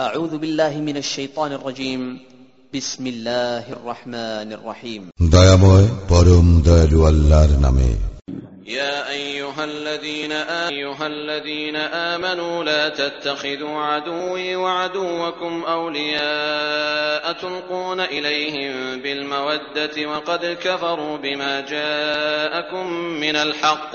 أعوذ بالله من الشيطان الرجيم. بسم الله الرحمن الرحيم. دايموي بروم دايلو اللار نامي يا أيها الذين, أيها الذين آمنوا لا تتخذوا عدوي وعدوكم أولياء تلقون إليهم بالمودة وقد كفروا بما جاءكم من الحق.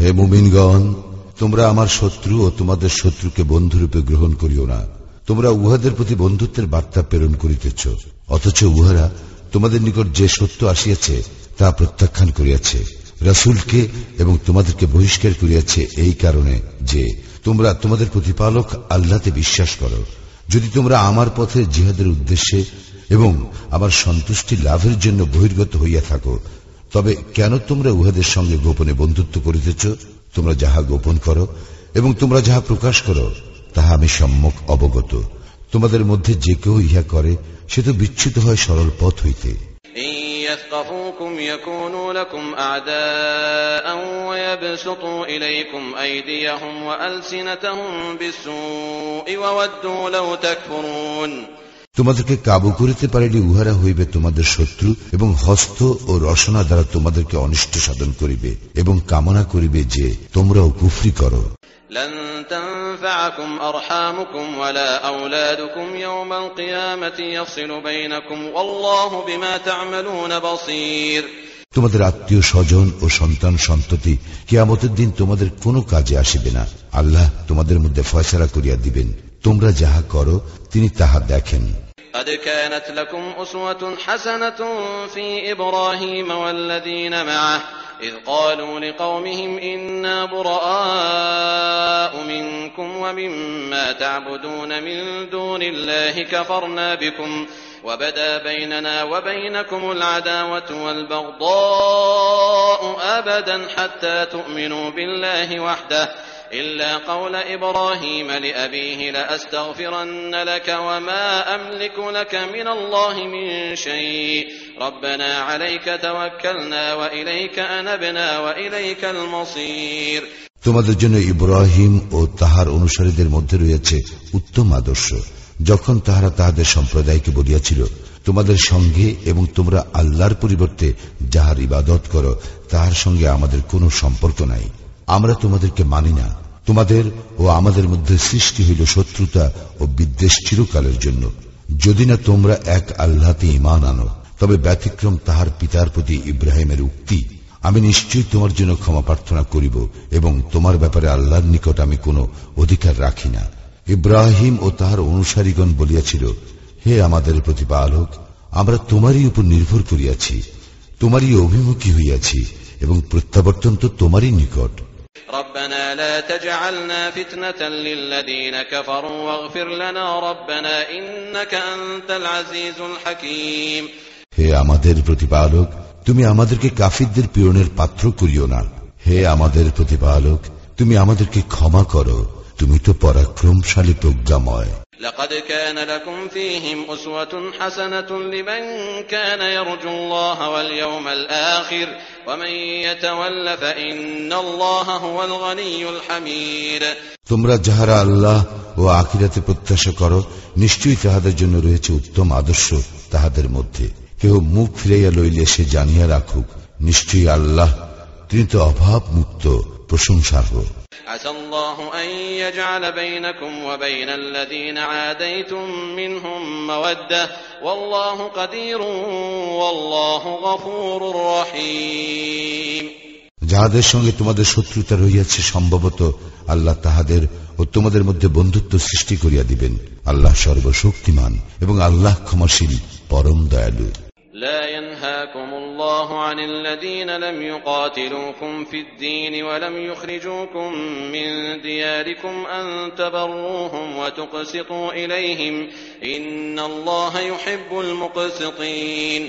হে মুমিনগণ, তোমরা আমার শত্রু ও তোমাদের শত্রুকে বন্ধুরূপে গ্রহণ করিও না। তোমরা উহাদের প্রতি বন্ধুত্বের বার্তা প্রেরণ করিতেছ, অথচ উহারা তোমাদের নিকট যে সত্য আসিয়াছে, তা প্রত্যাখ্যান করিয়াছে। রাসুলকে এবং তোমাদেরকে বহিষ্কার করিয়াছে এই কারণে যে, তোমরা তোমাদের প্রতিপালক আল্লাহতে বিশ্বাস করো। যদি তোমরা আমার পথে জিহাদের উদ্দেশ্যে এবং আমার সন্তুষ্টি লাভের জন্য বহির্গত হইয়া থাকো তবে কেন তোমরা উহাদের সঙ্গে গোপনে বন্ধুত্ব করিতেছ তোমরা যাহা গোপন করো এবং তোমরা যাহা প্রকাশ করো তাহা আমি সম্যক অবগত তোমাদের মধ্যে যে কেউ ইহা করে সে তো বিচ্ছুত হয় সরল পথ হইতে إن يثقفوكم يكونوا لكم أعداء ويبسطوا إليكم أيديهم وألسنتهم بالسوء وودوا لو تكفرون তোমাদেরকে কাবু করিতে পারিলে উহারা হইবে তোমাদের শত্রু এবং হস্ত ও রসনা দ্বারা তোমাদেরকে অনিষ্ট সাধন করিবে এবং কামনা করিবে যে তোমরাও কুফরি করো। তোমাদের আত্মীয় স্বজন ও সন্তান সন্ততি কেয়ামতের দিন তোমাদের কোনো কাজে আসিবে না। আল্লাহ তোমাদের মধ্যে ফয়সালা করিয়া দিবেন। তোমরা যাহা করো তিনি তাহা দেখেন। قد كانت لكم أسوة حسنة في إبراهيم والذين معه إذ قالوا لقومهم إنا براء منكم ومما تعبدون من دون الله كفرنا بكم وبدا بيننا وبينكم العداوة والبغضاء أبدا حتى تؤمنوا بالله وحده. إلا قول إبراهيم لأبيه لأستغفرن لك وما أملك لك من الله من شيء ربنا عليك توكلنا وإليك أنبنا وإليك المصير তোমাদের জন্য ইব্রাহিম ও তাহার অনুসারীদের মধ্যে রয়েছে উত্তম আদর্শ যখন তাহারা তাহাদের সম্প্রদায়কে বলিয়াছিল তোমাদের সঙ্গে এবং তোমরা আল্লাহর পরিবর্তে যাহার ইবাদত করো তাহার সঙ্গে আমাদের কোনো সম্পর্ক নাই আমরা তোমাদেরকে মানি না তোমাদের ও আমাদের মধ্যে সৃষ্টি হইল শত্রুতা ও বিদ্বেষ চিরকালের জন্য। যদি না তোমরা এক আল্লাহতে ইমান আনো, তবে ব্যতিক্রম তাহার পিতার প্রতি ইব্রাহিমের উক্তি, আমি নিশ্চয়ই তোমার জন্য ক্ষমা প্রার্থনা করিব এবং তোমার ব্যাপারে আল্লাহর নিকট আমি কোনো অধিকার রাখি না। ইব্রাহিম ও তাহার অনুসারীগণ বলিয়াছিল, হে আমাদের প্রতিপালক, আমরা তোমারই উপর নির্ভর করিয়াছি, তোমারই অভিমুখী হইয়াছি এবং প্রত্যাবর্তন তো তোমারই নিকট। ربنا لا تجعلنا فتنة للذين كفروا واغفر لنا ربنا إنك أنت العزيز الحكيم হে আমাদের প্রতিপালক তুমি আমাদেরকে কাফিরদের পীড়নের পাত্র করিও না হে আমাদের প্রতিপালক তুমি আমাদেরকে ক্ষমা করো তুমি তো পরাক্রমশালী প্রজ্ঞাময় لقد كان لكم فيهم أسوة حسنة لمن كان يرجو الله واليوم الآخر ومن يتول فإن الله هو الغني الحميد তোমরা যাহারা আল্লাহ ও আখিরাতে প্রত্যাশা করো নিশ্চয়ই তাহাদের জন্য রয়েছে উত্তম আদর্শ তাহাদের মধ্যে কেহ মুখ ফিরাইয়া লইলে সে জানিয়া রাখুক নিশ্চয়ই আল্লাহ তিনি তো অভাব মুক্ত প্রশংসার্হ عسى الله أن يجعل بينكم وبين الذين عاديتم منهم مودة والله قدير والله غفور رحيم যাহাদের সঙ্গে তোমাদের শত্রুতা রহিয়াছে সম্ভবত আল্লাহ তাহাদের ও তোমাদের মধ্যে বন্ধুত্ব সৃষ্টি করিয়া দিবেন আল্লাহ সর্বশক্তিমান এবং আল্লাহ ক্ষমাশীল পরম দয়ালু لا ينهاكم الله عن الذين لم يقاتلوكم في الدين ولم يخرجوكم من دياركم أن تبروهم وتقسطوا إليهم إن الله يحب المقسطين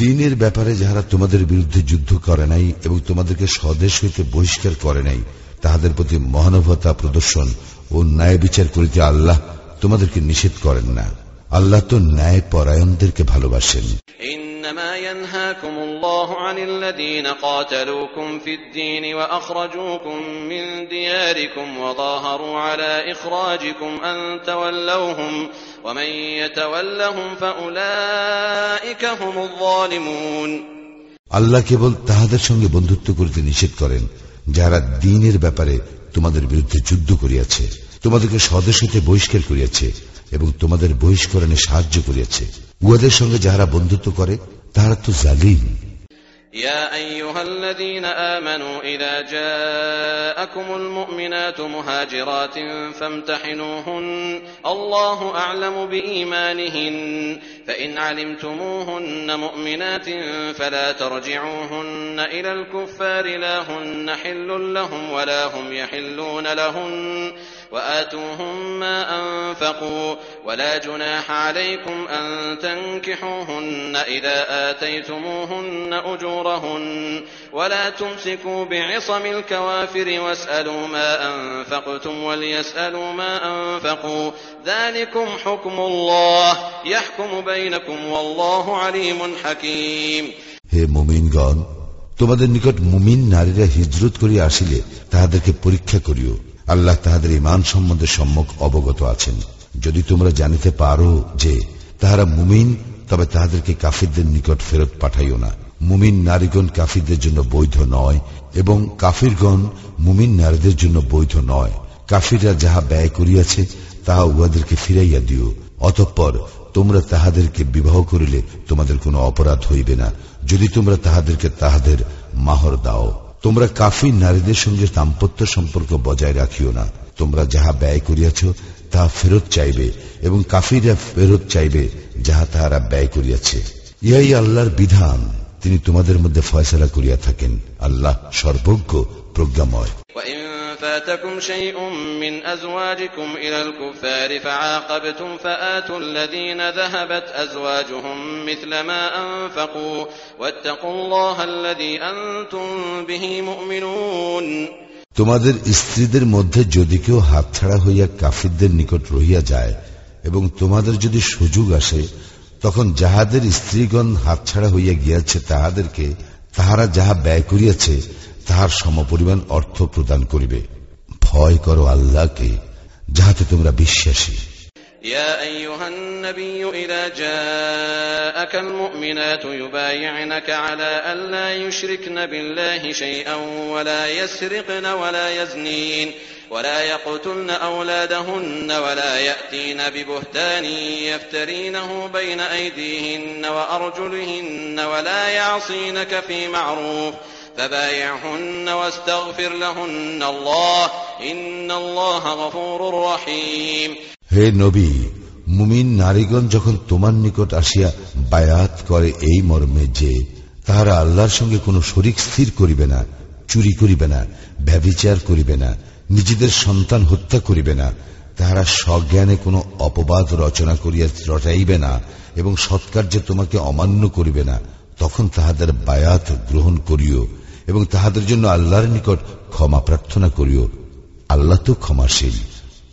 দিনের ব্যাপারে যাহারা তোমাদের বিরুদ্ধে যুদ্ধ করে নাই এবং তোমাদেরকে স্বদেশ হইতে বহিষ্কার করে নাই তাহাদের প্রতি মহানুভতা প্রদর্শন ও ন্যায় বিচার করিতে আল্লাহ তোমাদেরকে নিষেধ করেন না আল্লাহ তো ন্যায় পরায়ণদেরকে ভালোবাসেন إنما ينهاكم الله عن الذين قاتلوكم في الدين وأخرجوكم من دياركم وظاهروا على إخراجكم أن تولوهم ومن يتولهم فأولئك هم الظالمون আল্লাহ কেবল তাহাদের সঙ্গে বন্ধুত্ব করিতে নিষেধ করেন যারা দিনের ব্যাপারে তোমাদের বিরুদ্ধে যুদ্ধ করিয়াছে তোমাদেরকে স্বদেশ হইতে বহিষ্কার করিয়াছে এবং তোমাদের বহিষ্করণে সাহায্য করিয়াছে উহাদের সঙ্গে যাহারা বন্ধুত্ব করে তাহারা তো জালিম يا أيها الذين آمنوا إذا جاءكم المؤمنات مهاجرات فامتحنوهن الله أعلم بإيمانهن فإن علمتموهن مؤمنات فلا ترجعوهن إلى الكفار لا هن حل لهم ولا هم يحلون لهن وآتوهم ما أنفقوا ولا جناح عليكم أن تنكحوهن إذا آتيتموهن أجورهن ولا تمسكوا بعصم الكوافر واسألوا ما أنفقتم وليسألوا ما أنفقوا ذلكم حكم الله يحكم بينكم والله عليم حكيم হে মুমিনগণ তোমাদের নিকট মুমিন নারীরা হিজরত করিয়া আসিলে তাহাদেরকে পরীক্ষা করিও আল্লাহ তাহাদের ইমান সম্বন্ধে সম্মুখ অবগত আছেন। যদি তোমরা জানিতে পারো যে, তাহারা মুমিন, তবে তাহাদেরকে কাফিরদের নিকট ফেরত পাঠাইও না। মুমিন নারীগণ কাফিরদের জন্য বৈধ নয়, এবং কাফিরগণ মুমিন নারীদের জন্য বৈধ নয়। কাফিররা যাহা ব্যয় করিয়াছে, তাহা উহাদেরকে ফিরাইয়া দিও। অতঃপর তোমরা তাহাদেরকে বিবাহ করিলে তোমাদের কোনো অপরাধ হইবে না। যদি তোমরা তাহাদেরকে তাহাদের মাহর দাও। তোমরা কাফির নারীদের সঙ্গে দাম্পত্য সম্পর্ক বজায় রাখিও না। তোমরা যাহা ব্যয় করিয়াছ, তাহা ফেরত চাইবে এবং কাফিরা ফেরত চাইবে যাহা তাহারা ব্যয় করিয়াছে। ইহাই আল্লাহর বিধান। তিনি তোমাদের মধ্যে ফয়সলা করিয়া থাকেন। আল্লাহ সর্বজ্ঞ প্রজ্ঞাময় وإن فاتكم شيء من أزواجكم إلى الكفار فعاقبتم فآتوا الذين ذهبت أزواجهم مثل ما أنفقوا واتقوا الله الذي أنتم به مؤمنون তোমাদের স্ত্রীদের মধ্যে যদি কেউ হাতছাড়া হইয়া কাফিরদের নিকট রহিয়া যায় এবং তোমাদের যদি সুযোগ আসে তখন যাহাদের স্ত্রীগণ হাতছাড়া হইয়া গিয়াছে তাহাদেরকে তাহারা যাহা ব্যয় করিয়াছে তাহার সমপরিমাণ অর্থ প্রদান করিবে ভয় করো আল্লাহকে যাহাতে তোমরা বিশ্বাসী يا أيها النبي إذا جاءك المؤمنات يبايعنك على أن لا يشركن بالله شيئا ولا يسرقن ولا يزنين ولا يقتلن أولادهن ولا يأتين ببهتان يفترينه بين أيديهن وأرجلهن ولا يعصينك في معروف فبايعهن واستغفر لهن الله إن الله غفور رحيم হে নবী মুমিন নারীগণ যখন তোমার নিকট আসিয়া বায়াত করে এই মর্মে যে তাহারা আল্লাহর সঙ্গে কোনো শরিক স্থির করিবে না চুরি করিবে না ব্যবিচার করিবে না নিজেদের সন্তান হত্যা করিবে না তাহারা সজ্ঞানে কোনো অপবাদ রচনা করিয়া রটাইবে না এবং সৎকার্যে তোমাকে অমান্য করিবে না তখন তাহাদের বায়াত গ্রহণ করিও এবং তাহাদের জন্য আল্লাহর নিকট ক্ষমা প্রার্থনা করিও আল্লাহ তো ক্ষমাশীল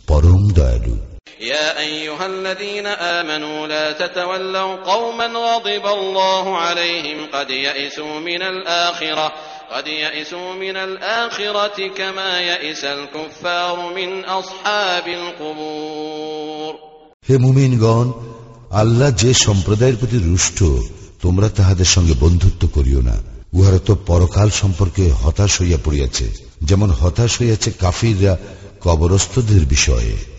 পরম দয়ালু يا أيها الذين آمنوا لا تتولوا قوما غضب الله عليهم قد يئسوا من الآخرة قد يئسوا من الآخرة كما يئس الكفار من أصحاب القبور হে মুমিনগণ আল্লাহ যে সম্প্রদায়ের প্রতি রুষ্ট তোমরা তাহাদের সঙ্গে বন্ধুত্ব করিও না উহারা তো পরকাল সম্পর্কে হতাশ হইয়া পড়িয়াছে। যেমন হতাশ হইয়াছে কাফিররা কবরস্থদের বিষয়ে।